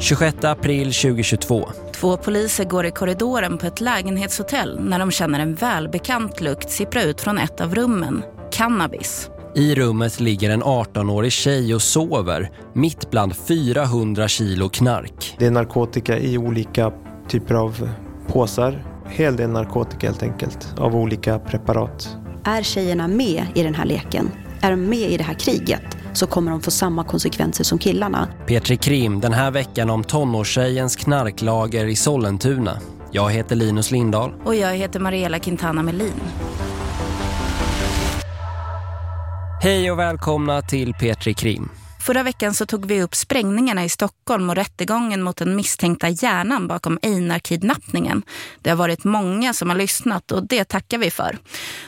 26 april 2022. Två poliser går i korridoren på ett lägenhetshotell när de känner en välbekant lukt sippra ut från ett av rummen. Cannabis. I rummet ligger en 18-årig tjej och sover, mitt bland 400 kilo knark. Det är narkotika i olika typer av påsar. Hel del narkotika helt enkelt, av olika preparat. Är tjejerna med i den här leken? Är de med i det här kriget? Så kommer de få samma konsekvenser som killarna. Petri Krim den här veckan om tonårstjejens knarklager i Sollentuna. Jag heter Linus Lindahl. Och jag heter Mariella Quintana Melin. Hej och välkomna till Petri Krim. Förra veckan så tog vi upp sprängningarna i Stockholm och rättegången mot den misstänkta hjärnan bakom Einar-kidnappningen. Det har varit många som har lyssnat och det tackar vi för.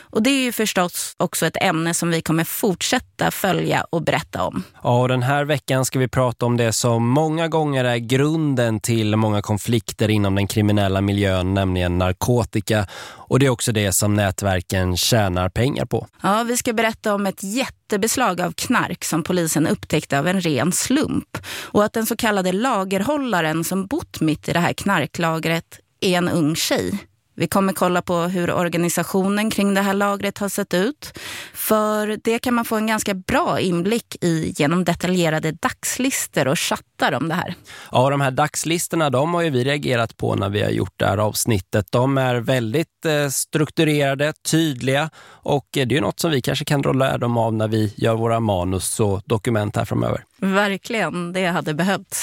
Och det är ju förstås också ett ämne som vi kommer fortsätta följa och berätta om. Ja, och den här veckan ska vi prata om det som många gånger är grunden till många konflikter inom den kriminella miljön, nämligen narkotika. Och det är också det som nätverken tjänar pengar på. Ja, vi ska berätta om ett jättebeslag av knark som polisen upptäckte av en ren slump. Och att den så kallade lagerhållaren som bott mitt i det här knarklagret är en ung tjej. Vi kommer kolla på hur organisationen kring det här lagret har sett ut. För det kan man få en ganska bra inblick i genom detaljerade dagslister och chattar om det här. Ja, de här dagslistorna de har ju vi reagerat på när vi har gjort det här avsnittet. De är väldigt eh, strukturerade, tydliga och det är ju något som vi kanske kan dra lärdom av när vi gör våra manus och dokument här framöver. Verkligen, det hade behövts.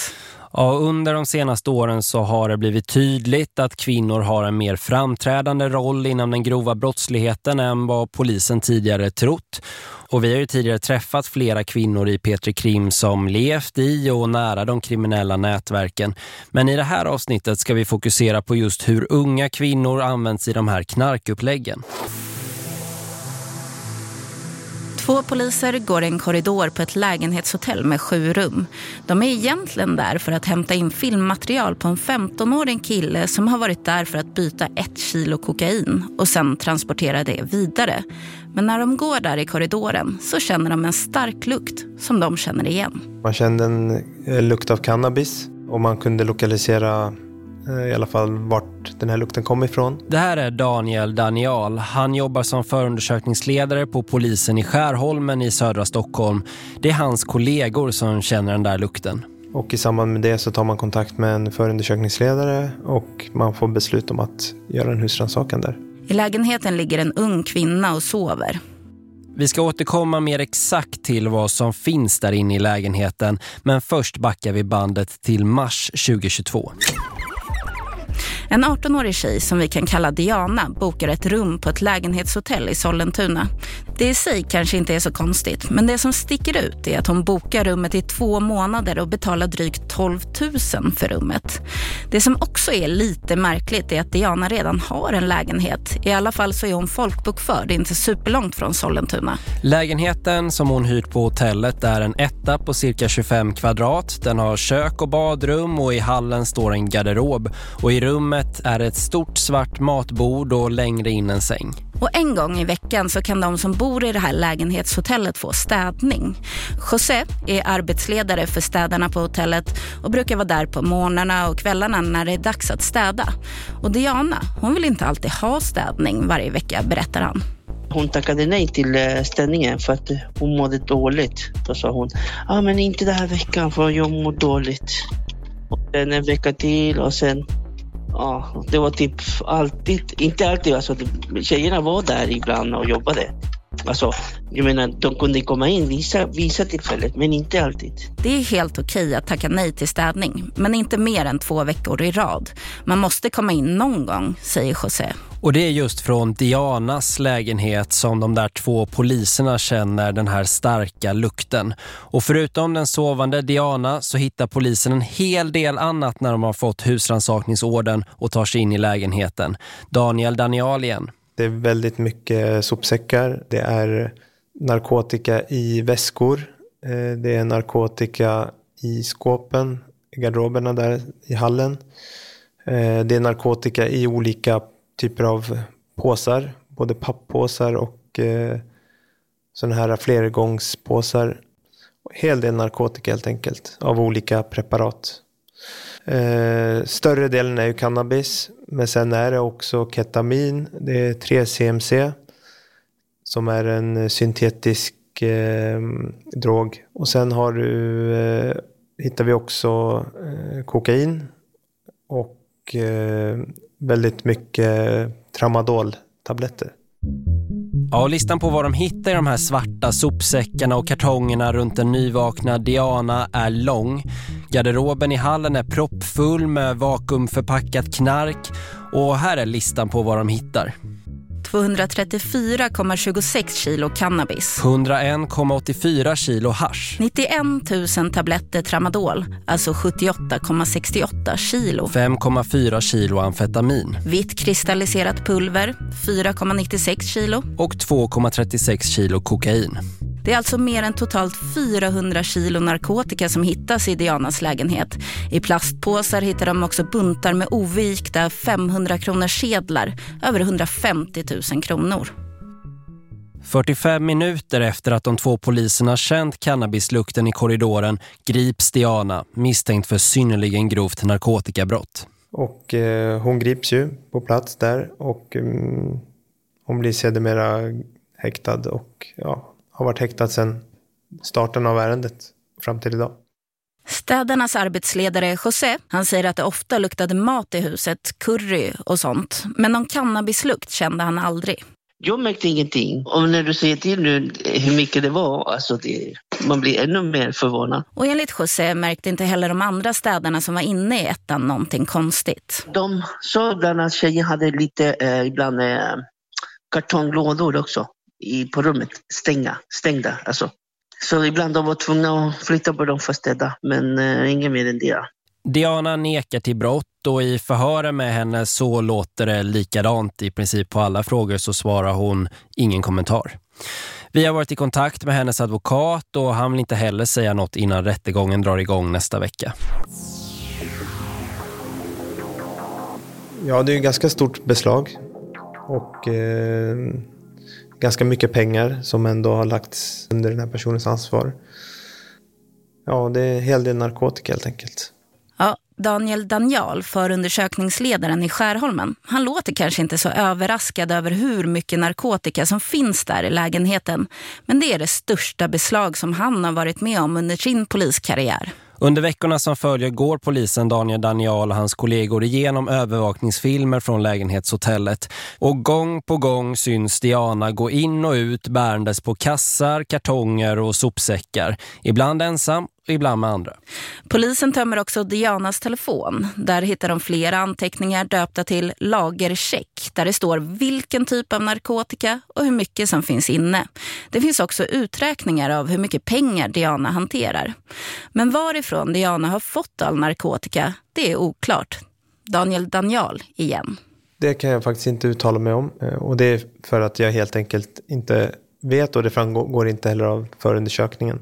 Ja, under de senaste åren så har det blivit tydligt att kvinnor har en mer framträdande roll inom den grova brottsligheten än vad polisen tidigare trott. Och vi har ju tidigare träffat flera kvinnor i Petri Krim som levt i och nära de kriminella nätverken. Men i det här avsnittet ska vi fokusera på just hur unga kvinnor används i de här knarkuppläggen. Två poliser går i en korridor på ett lägenhetshotell med sju rum. De är egentligen där för att hämta in filmmaterial på en 15-årig kille som har varit där för att byta ett kilo kokain och sen transportera det vidare. Men när de går där i korridoren så känner de en stark lukt som de känner igen. Man kände en eh, lukt av cannabis och man kunde lokalisera i alla fall vart den här lukten kom ifrån. Det här är Daniel Daniel. Han jobbar som förundersökningsledare på polisen i Skärholmen i södra Stockholm. Det är hans kollegor som känner den där lukten. Och i samband med det så tar man kontakt med en förundersökningsledare och man får beslut om att göra en husrannsakan där. I lägenheten ligger en ung kvinna och sover. Vi ska återkomma mer exakt till vad som finns där inne i lägenheten men först backar vi bandet till mars 2022. En 18-årig tjej som vi kan kalla Diana bokar ett rum på ett lägenhetshotell i Sollentuna. Det i sig kanske inte är så konstigt, men det som sticker ut är att hon bokar rummet i två månader och betalar drygt 12 000 för rummet. Det som också är lite märkligt är att Diana redan har en lägenhet. I alla fall så är hon folkbokförd inte superlångt från Sollentuna. Lägenheten som hon hyrt på hotellet är en etta på cirka 25 kvadrat. Den har kök och badrum och i hallen står en garderob. Och i rummet är ett stort svart matbord och längre in en säng. Och en gång i veckan så kan de som bor i det här lägenhetshotellet få städning. José är arbetsledare för städarna på hotellet och brukar vara där på morgnarna och kvällarna när det är dags att städa. Och Diana, hon vill inte alltid ha städning varje vecka, berättar han. Hon tackade nej till eh, städningen för att hon mådde dåligt. Då sa hon, ja ah, men inte den här veckan för jag mår dåligt. Och sen en vecka till och sen ja, det var typ alltid, inte alltid, alltså tjejerna var där ibland och jobbade. Alltså, jag menar, de kunde komma in vissa, vissa tillfället, men inte alltid. Det är helt okej att tacka nej till städning, men inte mer än två veckor i rad. Man måste komma in någon gång, säger José. Och det är just från Dianas lägenhet som de där två poliserna känner den här starka lukten. Och förutom den sovande Diana så hittar polisen en hel del annat när de har fått husransakningsorden och tar sig in i lägenheten. Daniel Daniel igen. Det är väldigt mycket sopsäckar. Det är narkotika i väskor. Eh, det är narkotika i skåpen, i garderoberna där i hallen. Eh, det är narkotika i olika typer av påsar. Både papppåsar och eh, sådana här flergångspåsar. Hel del narkotika helt enkelt av olika preparat. Eh, större delen är ju cannabis. Men sen är det också ketamin. Det är 3-CMC. Som är en syntetisk eh, drog. Och sen har du, eh, hittar vi också eh, kokain. Och eh, väldigt mycket tramadol-tabletter. Ja, listan på vad de hittar i de här svarta sopsäckarna och kartongerna runt den nyvakna Diana är lång. Garderoben i hallen är proppfull med vakuumförpackat knark och här är listan på vad de hittar. 234,26 kilo cannabis. 101,84 kilo hash. 91 000 tabletter tramadol, alltså 78,68 kilo. 5,4 kilo amfetamin. Vitt kristalliserat pulver, 4,96 kilo. Och 2,36 kilo kokain. Det är alltså mer än totalt 400 kilo narkotika som hittas i Dianas lägenhet. I plastpåsar hittar de också buntar med ovikta 500 kronors sedlar, över 150 000 kronor. 45 minuter efter att de två poliserna känt cannabislukten i korridoren grips Diana misstänkt för synnerligen grovt narkotikabrott. Och eh, hon grips ju på plats där och mm, hon blir sedermera häktad och ja, har varit häktad sedan starten av ärendet fram till idag. Städarnas arbetsledare José, han säger att det ofta luktade mat i huset, curry och sånt. Men någon cannabislukt kände han aldrig. Jag märkte ingenting. Och när du säger till nu hur mycket det var, alltså det, man blir ännu mer förvånad. Och enligt José märkte inte heller de andra städarna som var inne i ettan någonting konstigt. De sa ibland att tjejen hade lite, eh, ibland eh, kartonglådor också i, på rummet, stänga, stängda. Alltså. Så ibland de var tvungna att flytta på dem för att städa, men eh, inget mer än det. Diana nekar till brott och i förhören med henne så låter det likadant. I princip på alla frågor så svarar hon ingen kommentar. Vi har varit i kontakt med hennes advokat och han vill inte heller säga något innan rättegången drar igång nästa vecka. Ja, det är ett ganska stort beslag. Och eh, ganska mycket pengar som ändå har lagts under den här personens ansvar. Ja, det är en hel del narkotika helt enkelt. Ja, Daniel Daniel, förundersökningsledaren i Skärholmen, han låter kanske inte så överraskad över hur mycket narkotika som finns där i lägenheten. Men det är det största beslag som han har varit med om under sin poliskarriär. Under veckorna som följer går polisen Daniel Daniel och hans kollegor igenom övervakningsfilmer från lägenhetshotellet. Och gång på gång syns Diana gå in och ut bärandes på kassar, kartonger och sopsäckar. Ibland ensam ibland med andra. Polisen tömmer också Dianas telefon. Där hittar de flera anteckningar döpta till lagercheck. Där det står vilken typ av narkotika och hur mycket som finns inne. Det finns också uträkningar av hur mycket pengar Diana hanterar. Men varifrån Diana har fått all narkotika, det är oklart. Daniel Daniel igen. Det kan jag faktiskt inte uttala mig om. Eh, och det är för att jag helt enkelt inte vet och det framgår inte heller av förundersökningen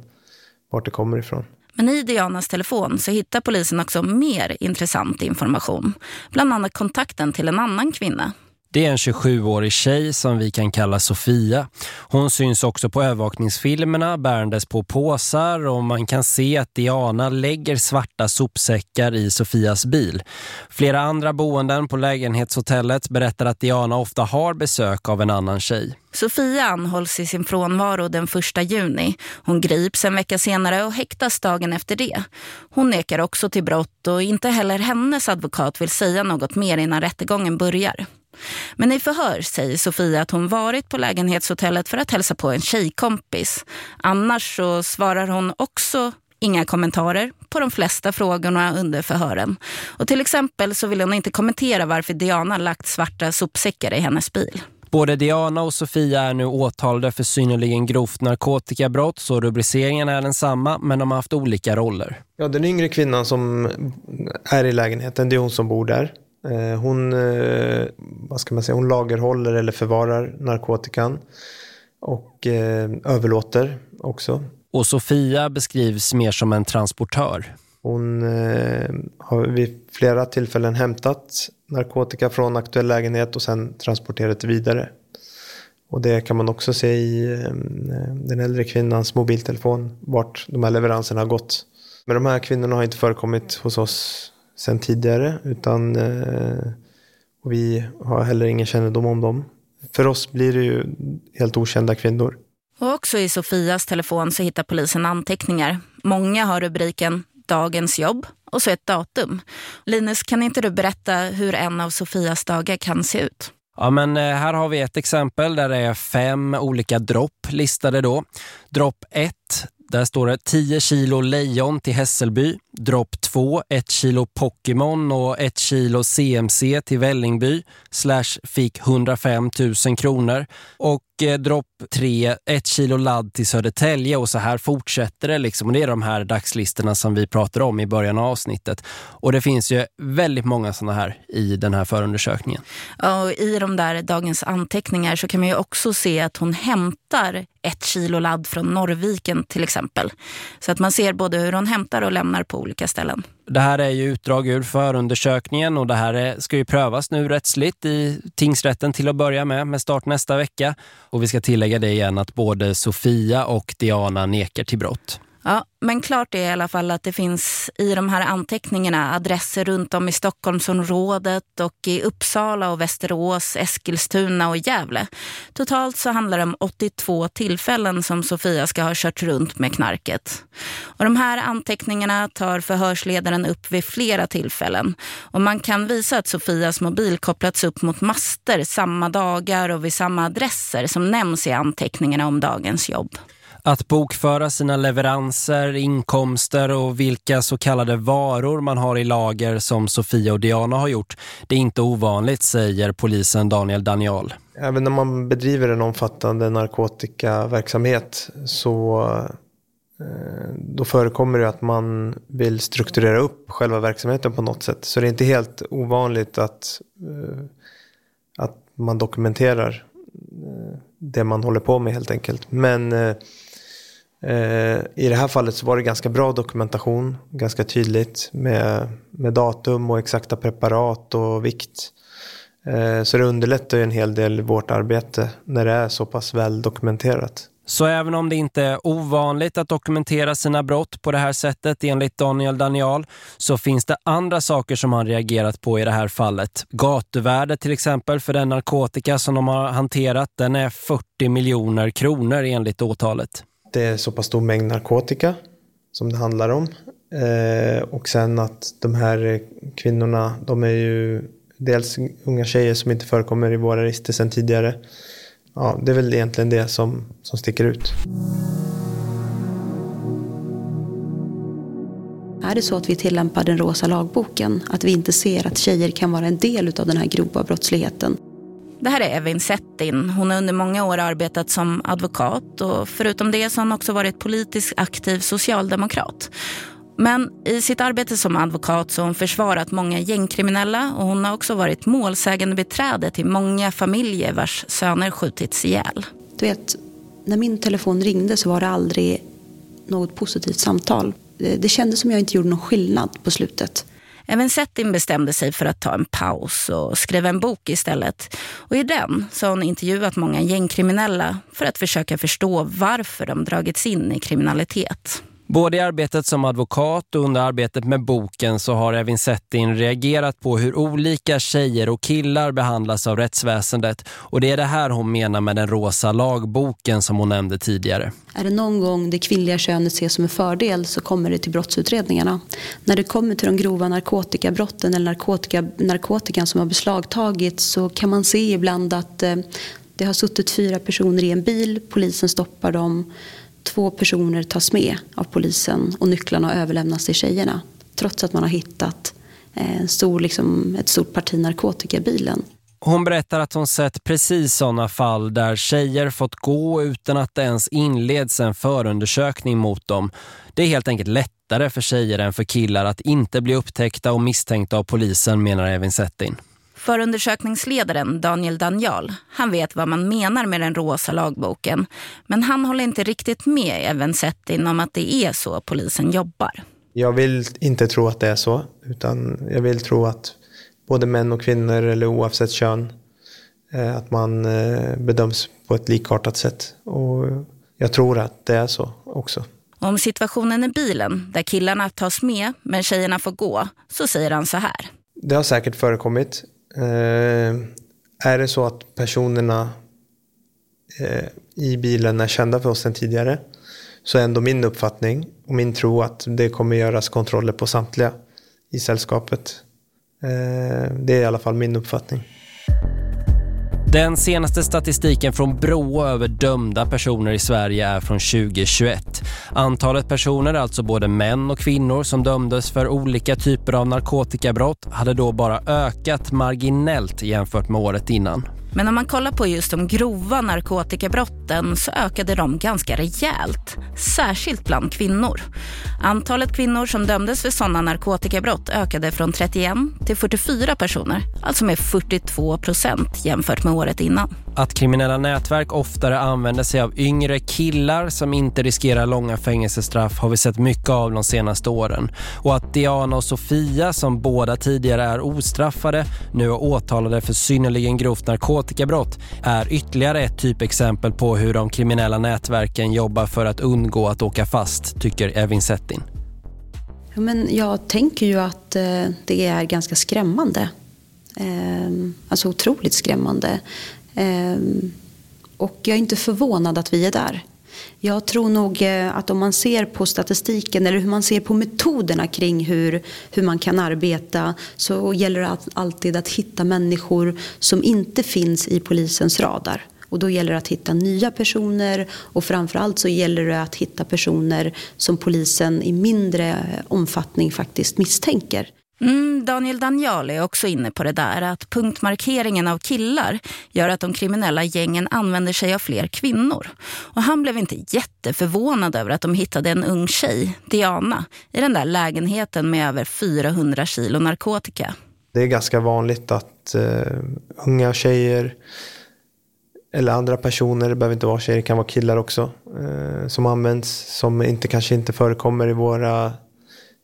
vart det kommer ifrån. Men i Dianas telefon så hittar polisen också mer intressant information. Bland annat kontakten till en annan kvinna. Det är en 27-årig tjej som vi kan kalla Sofia. Hon syns också på övervakningsfilmerna bärandes på påsar och man kan se att Diana lägger svarta sopsäckar i Sofias bil. Flera andra boenden på lägenhetshotellet berättar att Diana ofta har besök av en annan tjej. Sofia anhålls i sin frånvaro den 1 juni. Hon grips en vecka senare och häktas dagen efter det. Hon nekar också till brott och inte heller hennes advokat vill säga något mer innan rättegången börjar. Men i förhör säger Sofia att hon varit på lägenhetshotellet för att hälsa på en tjejkompis. Annars så svarar hon också inga kommentarer på de flesta frågorna under förhören. Och till exempel så vill hon inte kommentera varför Diana lagt svarta sopsäckar i hennes bil. Både Diana och Sofia är nu åtalade för synnerligen grovt narkotikabrott så rubriceringen är densamma men de har haft olika roller. Ja, den yngre kvinnan som är i lägenheten, det är hon som bor där. Eh, hon, eh, vad ska man säga, hon lagerhåller eller förvarar narkotikan och eh, överlåter också. Och Sofia beskrivs mer som en transportör. Hon har vid flera tillfällen hämtat narkotika från aktuell lägenhet och sen transporterat vidare. Och det kan man också se i den äldre kvinnans mobiltelefon vart de här leveranserna har gått. Men de här kvinnorna har inte förekommit hos oss sedan tidigare utan eh, och vi har heller ingen kännedom om dem. För oss blir det ju helt okända kvinnor. Och också i Sofias telefon så hittar polisen anteckningar. Många har rubriken Dagens jobb och så ett datum. Linus, kan inte du berätta hur en av Sofias dagar kan se ut? Ja men eh, här har vi ett exempel där det är fem olika dropp listade då. Dropp 1, där står det 10 kilo lejon till Hässelby. Dropp 2, 1 kilo Pokémon och 1 kilo CMC till Vällingby. Slash fick 105 000 kronor. Och eh, dropp 3, 1 kilo ladd till Södertälje. Och så här fortsätter det liksom. Och det är de här dagslistorna som vi pratar om i början av avsnittet. Och det finns ju väldigt många sådana här i den här förundersökningen. Och I de där dagens anteckningar så kan man ju också se att hon hämtar ett kilo ladd från Norrviken till exempel. Så att man ser både hur hon hämtar och lämnar på olika ställen. Det här är ju utdrag ur förundersökningen och det här är, ska ju prövas nu rättsligt i tingsrätten till att börja med med start nästa vecka. Och vi ska tillägga det igen att både Sofia och Diana nekar till brott. Ja, men klart är i alla fall att det finns i de här anteckningarna adresser runt om i Stockholmsområdet och i Uppsala och Västerås, Eskilstuna och Gävle. Totalt så handlar det om 82 tillfällen som Sofia ska ha kört runt med knarket. Och de här anteckningarna tar förhörsledaren upp vid flera tillfällen. Och man kan visa att Sofias mobil kopplats upp mot master samma dagar och vid samma adresser som nämns i anteckningarna om dagens jobb. Att bokföra sina leveranser, inkomster och vilka så kallade varor man har i lager som Sofia och Diana har gjort, det är inte ovanligt, säger polisen Daniel Daniel. Även när man bedriver en omfattande narkotikaverksamhet så eh, då förekommer det att man vill strukturera upp själva verksamheten på något sätt. Så det är inte helt ovanligt att, eh, att man dokumenterar eh, det man håller på med helt enkelt. Men Eh, I det här fallet så var det ganska bra dokumentation, ganska tydligt med, med datum och exakta preparat och vikt. Eh, så det underlättar ju en hel del vårt arbete när det är så pass väl dokumenterat. Så även om det inte är ovanligt att dokumentera sina brott på det här sättet enligt Daniel Daniel så finns det andra saker som han reagerat på i det här fallet. Gatuvärdet till exempel för den narkotika som de har hanterat den är 40 miljoner kronor enligt åtalet det är så pass stor mängd narkotika som det handlar om. Eh, och sen att de här kvinnorna, de är ju dels unga tjejer som inte förekommer i våra register sedan tidigare. Ja, det är väl egentligen det som, som sticker ut. Är det så att vi tillämpar den rosa lagboken, att vi inte ser att tjejer kan vara en del av den här grova brottsligheten, det här är Evin Settin. Hon har under många år arbetat som advokat och förutom det så har hon också varit politiskt aktiv socialdemokrat. Men i sitt arbete som advokat så har hon försvarat många gängkriminella och hon har också varit målsägande beträde till många familjer vars söner skjutits ihjäl. Du vet, när min telefon ringde så var det aldrig något positivt samtal. Det kändes som jag inte gjorde någon skillnad på slutet. Även Settin bestämde sig för att ta en paus och skrev en bok istället. Och i den så har hon intervjuat många gängkriminella för att försöka förstå varför de dragits in i kriminalitet. Både i arbetet som advokat och under arbetet med boken så har Evin Settin reagerat på hur olika tjejer och killar behandlas av rättsväsendet. Och det är det här hon menar med den rosa lagboken som hon nämnde tidigare. Är det någon gång det kvinnliga könet ses som en fördel så kommer det till brottsutredningarna. När det kommer till de grova narkotikabrotten eller narkotika, narkotikan som har beslagtagits så kan man se ibland att eh, det har suttit fyra personer i en bil, polisen stoppar dem Två personer tas med av polisen och nycklarna överlämnas till tjejerna. Trots att man har hittat eh, en stor, liksom, ett stort parti narkotika i bilen. Hon berättar att hon sett precis sådana fall där tjejer fått gå utan att det ens inleds en förundersökning mot dem. Det är helt enkelt lättare för tjejer än för killar att inte bli upptäckta och misstänkta av polisen, menar Evin Settin. Förundersökningsledaren Daniel Daniel, han vet vad man menar med den rosa lagboken. Men han håller inte riktigt med även Settin om att det är så polisen jobbar. Jag vill inte tro att det är så, utan jag vill tro att både män och kvinnor eller oavsett kön, eh, att man eh, bedöms på ett likartat sätt. Och jag tror att det är så också. Om situationen i bilen, där killarna tas med men tjejerna får gå, så säger han så här. Det har säkert förekommit. Eh, är det så att personerna eh, i bilen är kända för oss sedan tidigare så är ändå min uppfattning och min tro att det kommer göras kontroller på samtliga i sällskapet. Eh, det är i alla fall min uppfattning. Den senaste statistiken från Brå över dömda personer i Sverige är från 2021. Antalet personer, alltså både män och kvinnor som dömdes för olika typer av narkotikabrott hade då bara ökat marginellt jämfört med året innan. Men om man kollar på just de grova narkotikabrotten så ökade de ganska rejält, särskilt bland kvinnor. Antalet kvinnor som dömdes för sådana narkotikabrott ökade från 31 till 44 personer, alltså med 42 procent jämfört med året innan. Att kriminella nätverk oftare använder sig av yngre killar som inte riskerar långa fängelsestraff har vi sett mycket av de senaste åren. Och att Diana och Sofia, som båda tidigare är ostraffade, nu är åtalade för synnerligen grovt narkotikabrott är ytterligare ett typexempel på hur de kriminella nätverken jobbar för att undgå att åka fast, tycker Evin Settin. Ja, men jag tänker ju att eh, det är ganska skrämmande. Eh, alltså otroligt skrämmande. Eh, och jag är inte förvånad att vi är där. Jag tror nog eh, att om man ser på statistiken eller hur man ser på metoderna kring hur, hur man kan arbeta så gäller det alltid att hitta människor som inte finns i polisens radar. Och då gäller det att hitta nya personer och framförallt så gäller det att hitta personer som polisen i mindre omfattning faktiskt misstänker. Mm, Daniel Daniel är också inne på det där att punktmarkeringen av killar gör att de kriminella gängen använder sig av fler kvinnor. Och han blev inte jätteförvånad över att de hittade en ung tjej, Diana, i den där lägenheten med över 400 kilo narkotika. Det är ganska vanligt att uh, unga tjejer eller andra personer, det behöver inte vara tjejer, det kan vara killar också, uh, som används som inte, kanske inte förekommer i våra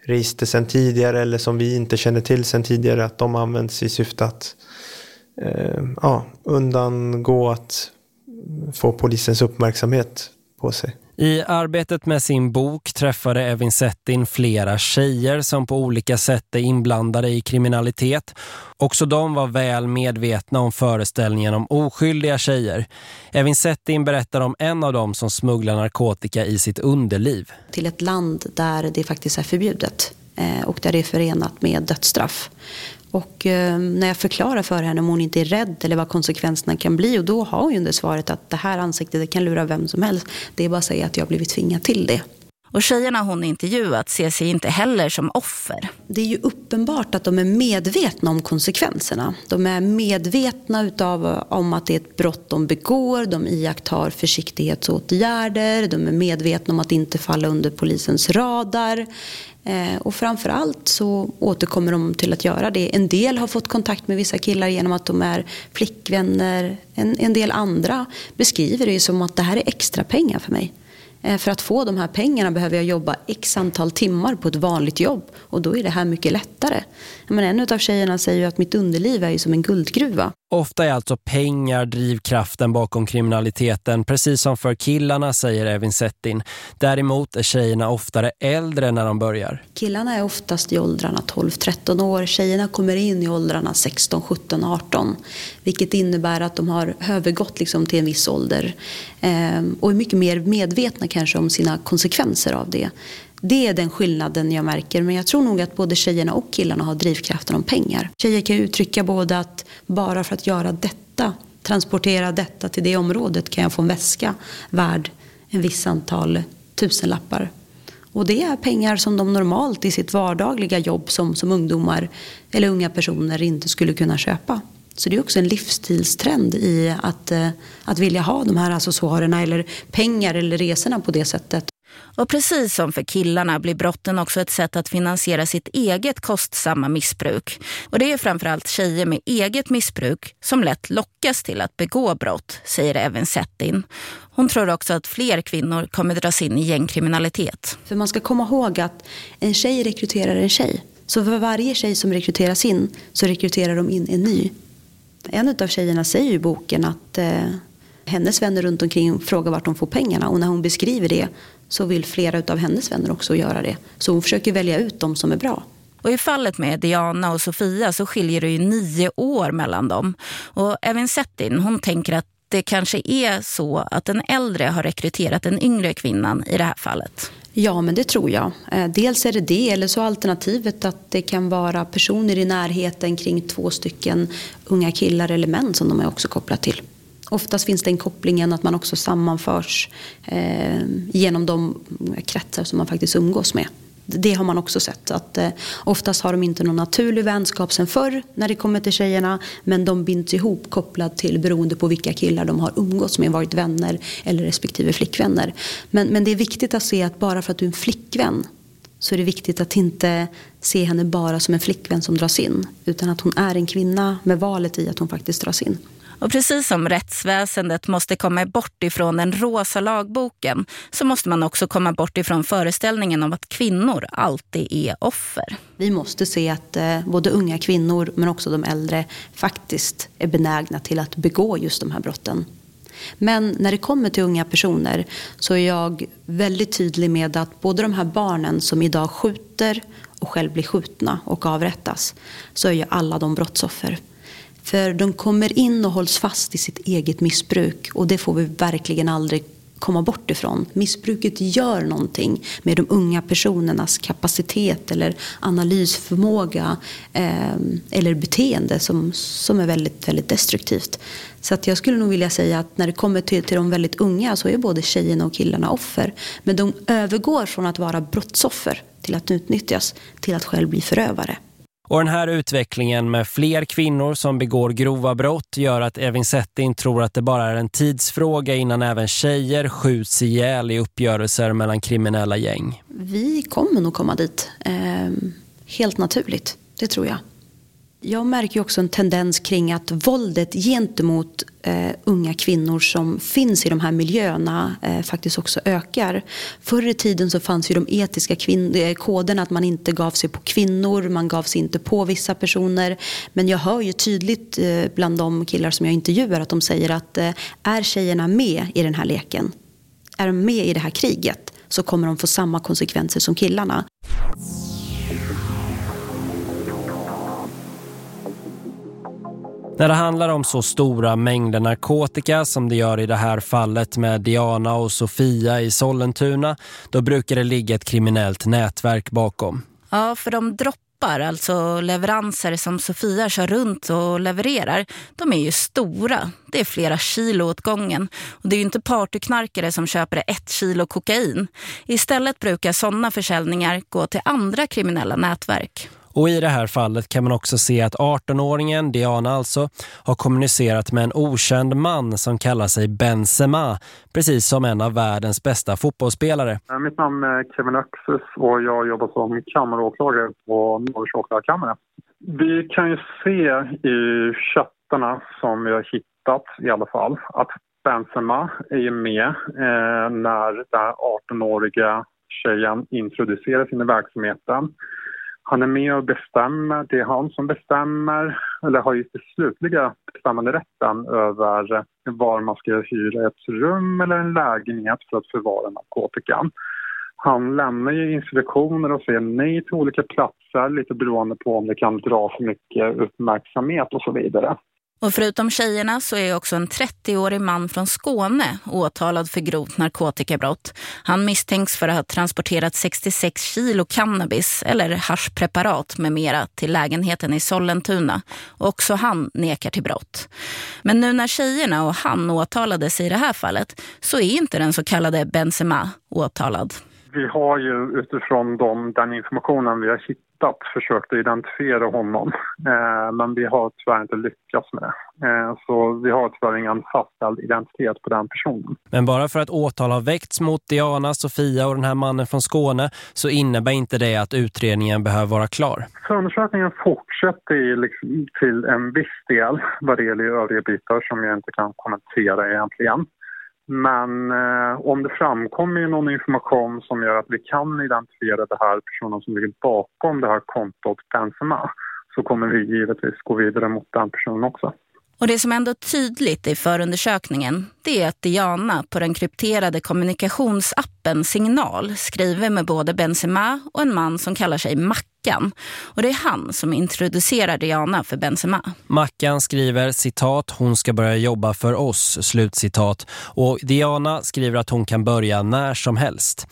register sedan tidigare eller som vi inte känner till sedan tidigare att de används i syfte att eh, ja, undangå att få polisens uppmärksamhet på sig. I arbetet med sin bok träffade Evin Settin flera tjejer som på olika sätt är inblandade i kriminalitet. Också de var väl medvetna om föreställningen om oskyldiga tjejer. Evin Settin berättar om en av dem som smugglar narkotika i sitt underliv. Till ett land där det faktiskt är förbjudet eh, och där det är förenat med dödsstraff. Och eh, när jag förklarar för henne om hon inte är rädd eller vad konsekvenserna kan bli och då har hon ju det svaret att det här ansiktet det kan lura vem som helst. Det är bara att säga att jag har blivit tvingad till det. Och tjejerna hon intervjuat ser sig inte heller som offer. Det är ju uppenbart att de är medvetna om konsekvenserna. De är medvetna utav, om att det är ett brott de begår. De iakttar försiktighetsåtgärder. De är medvetna om att inte falla under polisens radar. Eh, och framförallt så återkommer de till att göra det. En del har fått kontakt med vissa killar genom att de är flickvänner. En, en del andra beskriver det som att det här är extra pengar för mig. Eh, för att få de här pengarna behöver jag jobba x antal timmar på ett vanligt jobb. Och då är det här mycket lättare. Men en av tjejerna säger ju att mitt underliv är ju som en guldgruva. Ofta är alltså pengar drivkraften bakom kriminaliteten, precis som för killarna, säger Evin Settin. Däremot är tjejerna oftare äldre när de börjar. Killarna är oftast i åldrarna 12-13 år. Tjejerna kommer in i åldrarna 16, 17, 18. Vilket innebär att de har övergått liksom till en viss ålder. Ehm, och är mycket mer medvetna kanske om sina konsekvenser av det. Det är den skillnaden jag märker. Men jag tror nog att både tjejerna och killarna har drivkraften om pengar. Tjejer kan uttrycka både att bara för att göra detta, transportera detta till det området kan jag få en väska värd en viss antal tusenlappar. Och det är pengar som de normalt i sitt vardagliga jobb som, som ungdomar eller unga personer inte skulle kunna köpa. Så det är också en livsstilstrend i att, eh, att vilja ha de här accessoarerna eller pengar eller resorna på det sättet. Och precis som för killarna blir brotten också ett sätt att finansiera sitt eget kostsamma missbruk. Och det är framförallt tjejer med eget missbruk som lätt lockas till att begå brott, säger Evin Settin. Hon tror också att fler kvinnor kommer dras in i gängkriminalitet. För man ska komma ihåg att en tjej rekryterar en tjej. Så för varje tjej som rekryteras in så rekryterar de in en ny. En av tjejerna säger i boken att eh, hennes vänner runt omkring frågar vart de får pengarna och när hon beskriver det så vill flera av hennes vänner också göra det. Så hon försöker välja ut de som är bra. Och i fallet med Diana och Sofia så skiljer det ju nio år mellan dem. Och Evin Settin, hon tänker att det kanske är så att den äldre har rekryterat den yngre kvinnan i det här fallet. Ja, men det tror jag. Eh, dels är det det, eller så alternativet att det kan vara personer i närheten kring två stycken unga killar eller män som de är också kopplat till. Oftast finns den kopplingen att man också sammanförs eh, genom de kretsar som man faktiskt umgås med. Det har man också sett. Att, eh, oftast har de inte någon naturlig vänskap sen förr när det kommer till tjejerna. Men de binds ihop kopplat till beroende på vilka killar de har umgåtts med, varit vänner eller respektive flickvänner. Men, men det är viktigt att se att bara för att du är en flickvän så är det viktigt att inte se henne bara som en flickvän som dras in. Utan att hon är en kvinna med valet i att hon faktiskt dras in. Och precis som rättsväsendet måste komma bort ifrån den rosa lagboken så måste man också komma bort ifrån föreställningen om att kvinnor alltid är offer. Vi måste se att eh, både unga kvinnor men också de äldre faktiskt är benägna till att begå just de här brotten. Men när det kommer till unga personer så är jag väldigt tydlig med att både de här barnen som idag skjuter och själv blir skjutna och avrättas så är ju alla de brottsoffer. För de kommer in och hålls fast i sitt eget missbruk och det får vi verkligen aldrig komma bort ifrån. Missbruket gör någonting med de unga personernas kapacitet eller analysförmåga eh, eller beteende som, som är väldigt, väldigt destruktivt. Så att jag skulle nog vilja säga att när det kommer till, till de väldigt unga så är både tjejerna och killarna offer. Men de övergår från att vara brottsoffer till att utnyttjas till att själv bli förövare. Och den här utvecklingen med fler kvinnor som begår grova brott gör att Evin Settin tror att det bara är en tidsfråga innan även tjejer skjuts ihjäl i uppgörelser mellan kriminella gäng. Vi kommer nog komma dit. Eh, helt naturligt, det tror jag. Jag märker också en tendens kring att våldet gentemot eh, unga kvinnor som finns i de här miljöerna eh, faktiskt också ökar. Förr i tiden så fanns ju de etiska eh, koderna att man inte gav sig på kvinnor, man gav sig inte på vissa personer. Men jag hör ju tydligt eh, bland de killar som jag intervjuar att de säger att eh, är tjejerna med i den här leken, är de med i det här kriget så kommer de få samma konsekvenser som killarna. När det handlar om så stora mängder narkotika som det gör i det här fallet med Diana och Sofia i Sollentuna, då brukar det ligga ett kriminellt nätverk bakom. Ja, för de droppar, alltså leveranser som Sofia kör runt och levererar, de är ju stora. Det är flera kilo åt gången. Och det är ju inte partyknarkare som köper ett kilo kokain. Istället brukar sådana försäljningar gå till andra kriminella nätverk. Och i det här fallet kan man också se att 18-åringen, Diana alltså, har kommunicerat med en okänd man som kallar sig Benzema, precis som en av världens bästa fotbollsspelare. Mitt namn är Kevin Axis och jag jobbar som kammaråklagare på Norrköpings åklagarkammare. Vi kan ju se i chattarna som vi har hittat i alla fall att Benzema är med eh, när den 18-åriga tjejen introduceras in i verksamheten han är med och bestämmer. Det är han som bestämmer, eller har ju den slutliga bestämmanderätten över var man ska hyra ett rum eller en lägenhet för att förvara narkotikan. Han lämnar ju instruktioner och säger nej till olika platser lite beroende på om det kan dra för mycket uppmärksamhet och så vidare. Och förutom tjejerna så är också en 30-årig man från Skåne åtalad för grovt narkotikabrott. Han misstänks för att ha transporterat 66 kilo cannabis eller haschpreparat med mera till lägenheten i Sollentuna. Också han nekar till brott. Men nu när tjejerna och han åtalades i det här fallet så är inte den så kallade Benzema åtalad. Vi har ju utifrån dem, den informationen vi har hittat försökt identifiera honom. Eh, men vi har tyvärr inte lyckats med det. Eh, så vi har tyvärr ingen fastställd identitet på den personen. Men bara för att åtal har väckts mot Diana, Sofia och den här mannen från Skåne så innebär inte det att utredningen behöver vara klar. Förundersökningen fortsätter liksom till en viss del vad det gäller övriga bitar som jag inte kan kommentera egentligen. Men eh, om det framkommer någon information som gör att vi kan identifiera det här personen som ligger bakom det här kontot Benzema så kommer vi givetvis gå vidare mot den personen också. Och det som ändå är tydligt i förundersökningen det är att Diana på den krypterade kommunikationsappen Signal skriver med både Benzema och en man som kallar sig Mackan. Och det är han som introducerar Diana för Benzema. Mackan skriver citat, hon ska börja jobba för oss, slutcitat. Och Diana skriver att hon kan börja när som helst.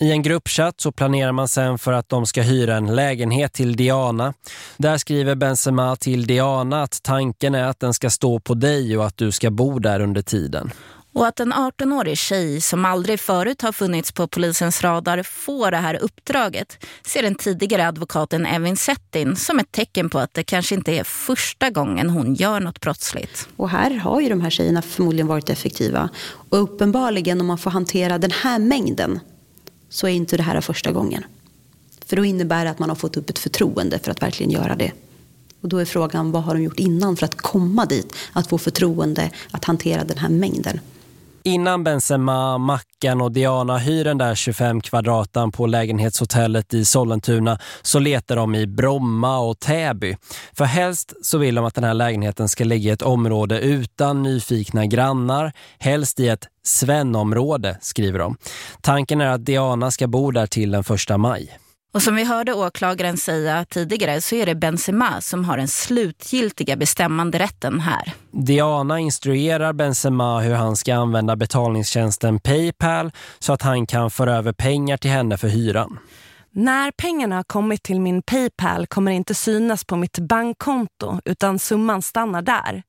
I en gruppchatt så planerar man sen för att de ska hyra en lägenhet till Diana. Där skriver Benzema till Diana att tanken är att den ska stå på dig och att du ska bo där under tiden. Och att en 18-årig tjej som aldrig förut har funnits på polisens radar får det här uppdraget ser den tidigare advokaten Evin Settin som ett tecken på att det kanske inte är första gången hon gör något brottsligt. Och här har ju de här tjejerna förmodligen varit effektiva. Och uppenbarligen om man får hantera den här mängden så är inte det här första gången. För då innebär det att man har fått upp ett förtroende för att verkligen göra det. Och då är frågan, vad har de gjort innan för att komma dit? Att få förtroende att hantera den här mängden. Innan Benzema, Mackan och Diana hyr den där 25 kvadratan på lägenhetshotellet i Sollentuna så letar de i Bromma och Täby. För helst så vill de att den här lägenheten ska ligga i ett område utan nyfikna grannar, helst i ett svennområde skriver de. Tanken är att Diana ska bo där till den första maj. Och som vi hörde åklagaren säga tidigare så är det Benzema som har den slutgiltiga bestämmande rätten här. Diana instruerar Benzema hur han ska använda betalningstjänsten Paypal så att han kan föra över pengar till henne för hyran. När pengarna har kommit till min Paypal kommer det inte synas på mitt bankkonto utan summan stannar där.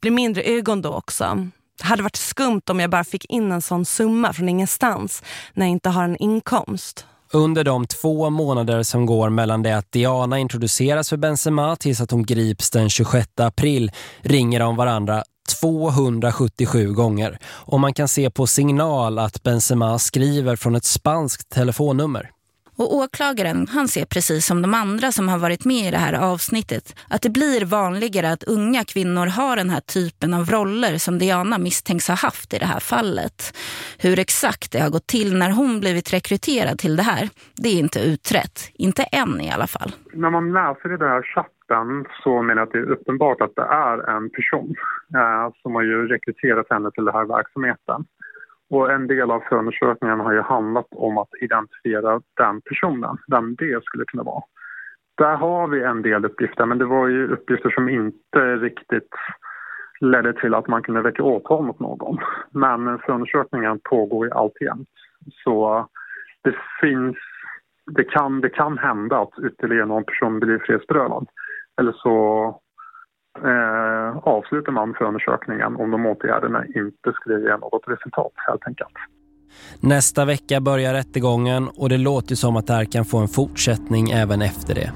Blir mindre ögon då också. Det hade varit skumt om jag bara fick in en sån summa från ingenstans när jag inte har en inkomst. Under de två månader som går mellan det att Diana introduceras för Benzema tills att hon grips den 26 april ringer de varandra 277 gånger. Och man kan se på signal att Benzema skriver från ett spanskt telefonnummer. Och åklagaren han ser precis som de andra som har varit med i det här avsnittet att det blir vanligare att unga kvinnor har den här typen av roller som Diana misstänks ha haft i det här fallet. Hur exakt det har gått till när hon blivit rekryterad till det här, det är inte utrett. Inte än i alla fall. När man läser i den här chatten så menar jag att det är uppenbart att det är en person eh, som har ju rekryterat henne till den här verksamheten. Och en del av förundersökningen har ju handlat om att identifiera den personen, vem det skulle kunna vara. Där har vi en del uppgifter, men det var ju uppgifter som inte riktigt ledde till att man kunde väcka åtal mot någon. Men förundersökningen pågår ju alltjämt. Så det finns, det kan, det kan hända att ytterligare någon person blir frihetsberövad. Eller så eh, avslutar man förundersökningen om de åtgärderna inte skulle ge något resultat helt enkelt. Nästa vecka börjar rättegången och det låter som att det här kan få en fortsättning även efter det.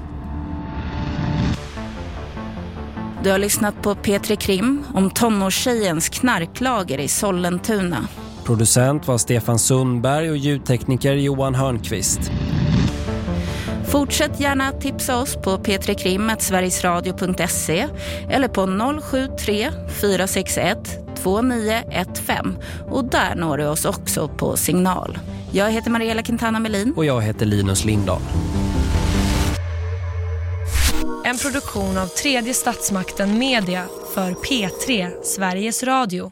Du har lyssnat på Petri Krim om tonårstjejens knarklager i Sollentuna. Producent var Stefan Sundberg och ljudtekniker Johan Hörnqvist. Fortsätt gärna tipsa oss på p3krim.sverigesradio.se eller på 073 461 2915 och där når du oss också på signal. Jag heter Mariella Quintana Melin. Och jag heter Linus Lindahl. En produktion av tredje statsmakten Media för P3 Sveriges Radio.